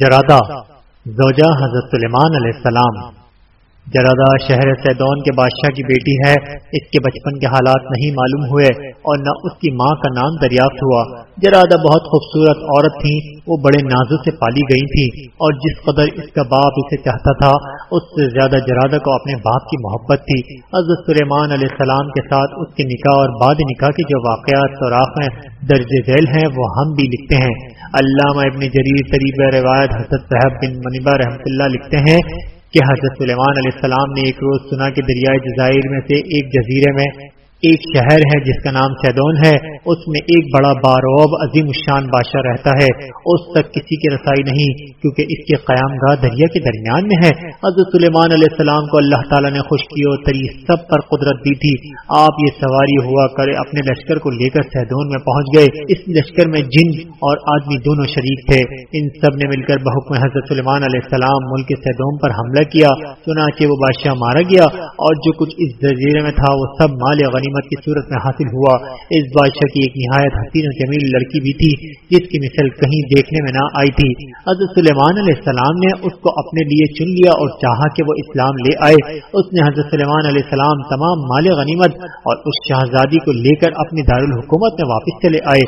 جرادہ زوجہ حضرت سلیمان علیہ السلام۔ جرادہ شہر سیدون کے بادشاہ کی بیٹی ہے۔ اس کے بچپن کے حالات نہیں معلوم ہوئے اور نہ اس کی ماں کا نام دریافت ہوا۔ جرادہ بہت خوبصورت عورت تھی وہ بڑے نازوں سے پالی گئی تھی اور جس قدر اس کا باپ اسے چاہتا تھا، اس سے زیادہ جرادہ کو اپنے باپ کی محبت تھی۔ حضرت سلیمان علیہ السلام کے ساتھ اس کے نکاح اور بعد نکاح کے جو واقعات سوراخ میں درج ذیل ہیں، وہ ہم بھی لکھتے ہیں۔ علامہ ابن جریر، طریب روایت حضرت صاحب بن منیبا رحمۃ اللہ لکھتے ہیں کہ حضرت سلیمان علیہ السلام نے ایک روز سنا کہ دریائے جزائر میں سے ایک جزیرے میں ایک شہر ہے جس کا نام سیدون ہے، اس میں ایک بڑا باروب عظیم الشان بادشاہ رہتا ہے۔ اس تک کسی کی رسائی نہیں، کیونکہ اس کے قیام گاہ دریا کے درمیان میں ہے۔ حضرت سلیمان علیہ السلام کو اللہ تعالیٰ نے خشکی اور تری سب پر قدرت دی تھی۔ آپ یہ سواری ہوا کر اپنے لشکر کو لے کر سیدون میں پہنچ گئے۔ اس لشکر میں جن اور آدمی دونوں شریک تھے۔ ان سب نے مل کر بحکم حضرت سلیمان علیہ السلام ملک سیدون پر حملہ کیا۔ چنانچہ وہ بادشاہ مارا گیا اور جو کچھ اس جزیرے میں تھا، وہ سب مال غنی غنیمت کی صورت میں حاصل ہوا۔ اس بادشاہ کی ایک نہایت حسین و جمیل لڑکی بھی تھی، جس کی مثل کہیں دیکھنے میں نہ آئی تھی۔ حضرت سلیمان علیہ السلام نے اس کو اپنے لیے چن لیا اور چاہا کہ وہ اسلام لے آئے۔ اس نے حضرت سلیمان علیہ السلام تمام مال غنیمت اور اس شہزادی کو لے کر اپنی دارالحکومت میں واپس چلے آئے۔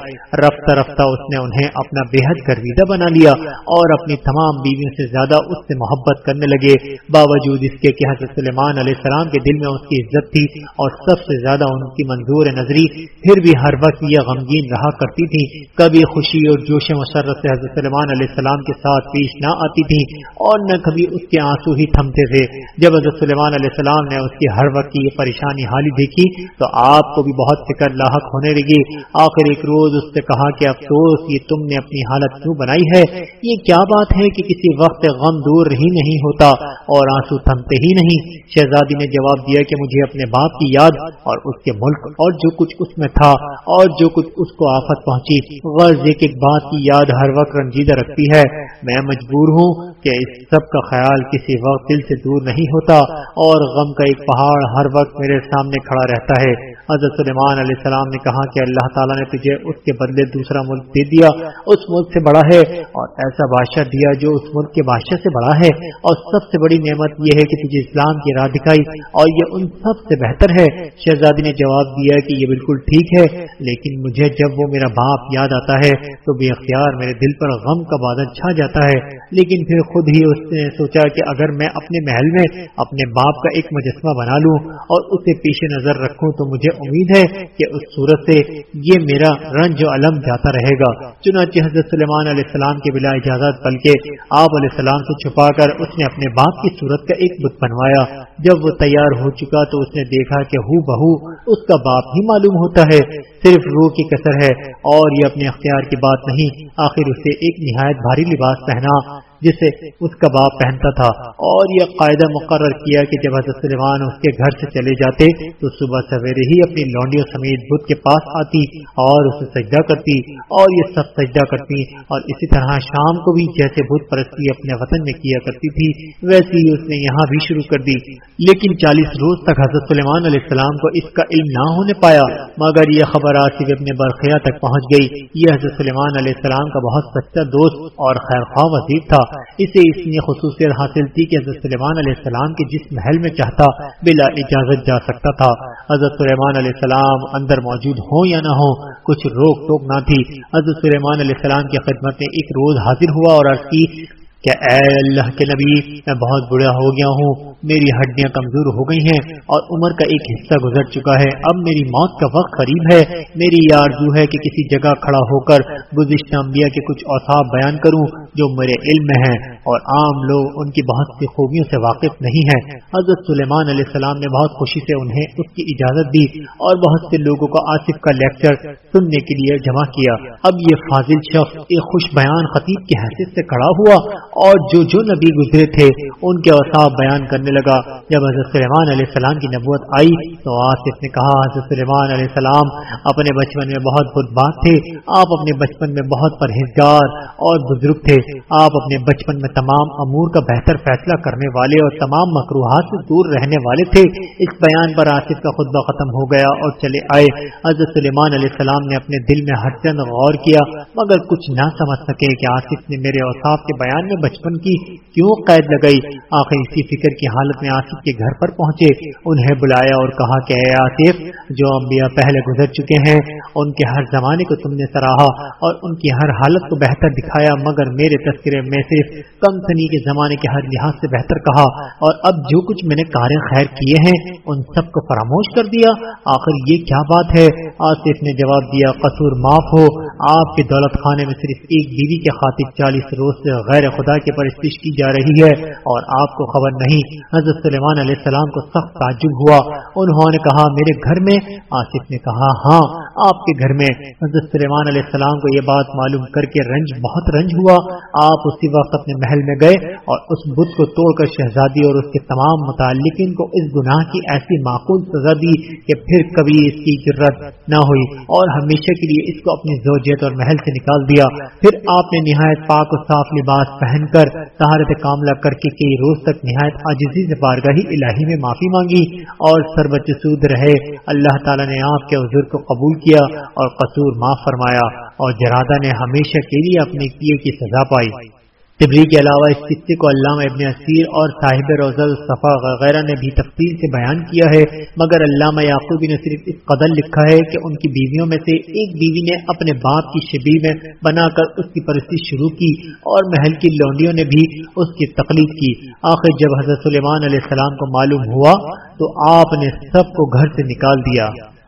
رفتہ رفتہ اس نے انہیں اپنا بے حد گرویدہ بنا لیا اور اپنی تمام بیویوں سے زیادہ اس سے محبت کرنے لگے۔ باوجود اس کے کہ حضرت سلیمان علیہ السلام کے دل میں اس کی عزت تھی اور سب سے زیادہ ان کی منظور نظری، پھر بھی ہر وقت یہ غمگین رہا کرتی تھی کبھی خوشی اور جوش مسرت سے حضرت سلمان علیہ السلام کے ساتھ پیش نہ آتی تھی اور نہ کبھی اس کے آنسو ہی تھمتے تھے۔ جب حضرت سلمان علیہ السلام نے اس کی ہر وقت کی یہ پریشانی حالی دیکھی، تو آپ کو بھی بہت فکر لاحق ہونے لگی۔ آخر ایک روز اس سے کہا کہ افسوس، یہ تم نے اپنی حالت کیوں بنائی ہے؟ یہ کیا بات ہے کہ کسی وقت غم دور ہی نہیں ہوتا اور آنسو تھمتے ہی نہیں؟ شہزادی نے جواب دیا کہ مجھے اپنے باپ کی یاد اور اس کے ملک اور جو کچھ اس میں تھا اور جو کچھ اس کو آفت پہنچی۔ غرض ایک ایک بات کی یاد ہر وقت رنجیدہ رکھتی ہے۔ میں مجبور ہوں کہ اس سب کا خیال کسی وقت دل سے دور نہیں ہوتا اور غم کا ایک پہاڑ ہر وقت میرے سامنے کھڑا رہتا ہے۔ حضرت سلیمان علیہ السلام نے کہا کہ اللہ تعالیٰ نے تجھے اس کے بدلے دوسرا ملک دے دیا، اس ملک سے بڑا ہے اور ایسا بادشاہ دیا جو اس ملک کے بادشاہ سے بڑا ہے۔ اور سب سے بڑی نعمت یہ ہے کہ تجھے اسلام کی راہ دکھائی اور یہ ان سب سے بہتر ہے۔ شہزادی نے جواب دیا کہ یہ بالکل ٹھیک ہے، لیکن مجھے جب وہ میرا باپ یاد آتا ہے تو بے اختیار میرے دل پر غم کا بادل چھا جاتا ہے۔ لیکن پھر خود ہی اس نے سوچا کہ اگر میں اپنے محل میں اپنے باپ کا ایک مجسمہ بنا لوں اور اسے پیش نظر رکھوں تو مجھے امید ہے کہ اس صورت سے یہ میرا رنج و علم جاتا رہے گا۔ چنانچہ حضرت سلیمان علیہ السلام کے بلا اجازت بلکہ آپ علیہ السلام سے چھپا کر اس نے اپنے باپ کی صورت کا ایک بت بنوایا۔ جب وہ تیار ہو چکا تو اس نے دیکھا کہ ہو بہو اس کا باپ ہی معلوم ہوتا ہے۔ صرف روح کی کثر ہے اور یہ اپنے اختیار کی بات نہیں، آخر اسے ایک نہایت بھاری لباس پہنا۔ جسے اس کا باپ پہنتا تھا۔ اور یہ قاعدہ مقرر کیا کہ جب حضرت سلیمان اس کے گھر سے چلے جاتے تو صبح سویرے ہی اپنی لونڈیوں سمیت بدھ کے پاس آتی اور اسے سجدہ کرتی اور یہ سب سجدہ کرتی اور اسی طرح شام کو بھی جیسے بدھ پرستی اپنے وطن میں کیا کرتی تھی ویسے ہی اس نے یہاں بھی شروع کر دی۔ لیکن چالیس روز تک حضرت سلیمان علیہ السلام کو اس کا علم نہ ہونے پایا، مگر یہ خبر آصف اپنے برقیہ تک پہنچ گئی۔ یہ حضرت سلیمان علیہ السلام کا بہت سچا دوست اور خیر خواہ وزیر تھا۔ اسے اس نے خصوصیت حاصل تھی کہ حضرت سلیمان علیہ السلام کے جس محل میں چاہتا بلا اجازت جا سکتا تھا۔ حضرت سلیمان علیہ السلام اندر موجود ہوں یا نہ ہو کچھ روک ٹوک نہ تھی۔ حضرت سلیمان علیہ السلام کی خدمت میں ایک روز حاضر ہوا اور عرض کی کہ اے اللہ کے نبی، میں بہت بڑا ہو گیا ہوں۔ میری ہڈیاں کمزور ہو گئی ہیں اور عمر کا ایک حصہ گزر چکا ہے۔ اب میری موت کا وقت قریب ہے۔ میری یہ آرزو ہے کہ کسی جگہ کھڑا ہو کر گزشتہ انبیاء کے کچھ اوساف بیان کروں جو میرے علم میں ہیں اور عام لوگ ان کی بہت سی خوبیوں سے واقف نہیں ہیں۔ حضرت سلیمان علیہ السلام نے بہت خوشی سے انہیں اس کی اجازت دی اور بہت سے لوگوں کو آصف کا لیکچر سننے کے لیے جمع کیا۔ اب یہ فاضل شخص ایک خوش بیان خطیب کی حیثیت سے کھڑا ہوا اور جو جو نبی گزرے تھے، ان کے اوساف بیان کرنے لگا۔ جب حضرت سلیمان علیہ السلام کی نبوت آئی تو آصف نے کہا، حضرت سلیمان علیہ السلام، اپنے بچپن میں بہت بت بات تھے، آپ اپنے بچپن میں بہت پرہیزگار اور بزرگ تھے، آپ اپنے بچپن میں تمام امور کا بہتر فیصلہ کرنے والے اور تمام مقروحات سے دور رہنے والے تھے۔ اس بیان پر آصف کا خطبہ ختم ہو گیا اور چلے آئے۔ حضرت سلیمان علیہ السلام نے اپنے دل میں ہر چند غور کیا، مگر کچھ نہ سمجھ سکے کہ آصف نے میرے اوساف کے بیان میں بچپن کی کیوں قید لگائی۔ آخر اسی فکر کی حالت میں آصف کے گھر پر پہنچے، انہیں بلایا اور کہا کہ اے آصف، جو انبیاء پہلے گزر چکے ہیں، ان کے ہر زمانے کو تم نے سراہا اور ان کی ہر حالت کو بہتر دکھایا، مگر میرے تذکرے میں سے کم سنی کے زمانے کے ہر لحاظ سے بہتر کہا اور اب جو کچھ میں نے کار خیر کیے ہیں، ان سب کو فراموش کر دیا۔ آخر یہ کیا بات ہے؟ آصف نے جواب دیا، قصور معاف ہو۔ آپ کے دولت خانے میں صرف ایک بیوی کے خاطر چالیس روز سے غیر خدا کے پرستش کی جا رہی ہے اور آپ کو خبر نہیں، حضرت سلیمان علیہ السلام کو سخت تعجب ہوا۔ انہوں نے کہا، میرے گھر میں؟ آصف نے کہا ہاں آپ کے گھر میں۔ حضرت سلیمان علیہ السلام کو یہ بات معلوم کر کے رنج بہت رنج ہوا۔ آپ اسی وقت اپنے محل میں گئے اور اس بت کو توڑ کر شہزادی اور اس کے تمام متعلقین کو اس گناہ کی ایسی معقول سزا دی کہ پھر کبھی اس کی ضرورت نہ ہوئی اور ہمیشہ کے لیے اس کو اپنی جیت اور محل سے نکال دیا۔ پھر آپ نے نہایت پاک و صاف لباس پہن کر سہارت کاملہ کر کے کئی روز تک نہایت عاجزی سے بارگاہی الہی میں معافی مانگی اور سربت سود رہے۔ اللہ تعالیٰ نے آپ کے حضور کو قبول کیا اور قصور معاف فرمایا اور جرادہ نے ہمیشہ کے لیے اپنے کیے کی سزا پائی۔ تبری کے علاوہ اس قصے کو علامہ ابن اسیر اور صاحب روزل صفا وغیرہ نے بھی تفصیل سے بیان کیا ہے، مگر علامہ یعقوبی نے صرف اس قدر لکھا ہے کہ ان کی بیویوں میں سے ایک بیوی نے اپنے باپ کی شبی میں بنا کر اس کی پرستی شروع کی اور محل کی لونڈیوں نے بھی اس کی تقلید کی۔ آخر جب حضرت سلیمان علیہ السلام کو معلوم ہوا تو آپ نے سب کو گھر سے نکال دیا۔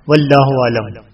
واللہ عالم۔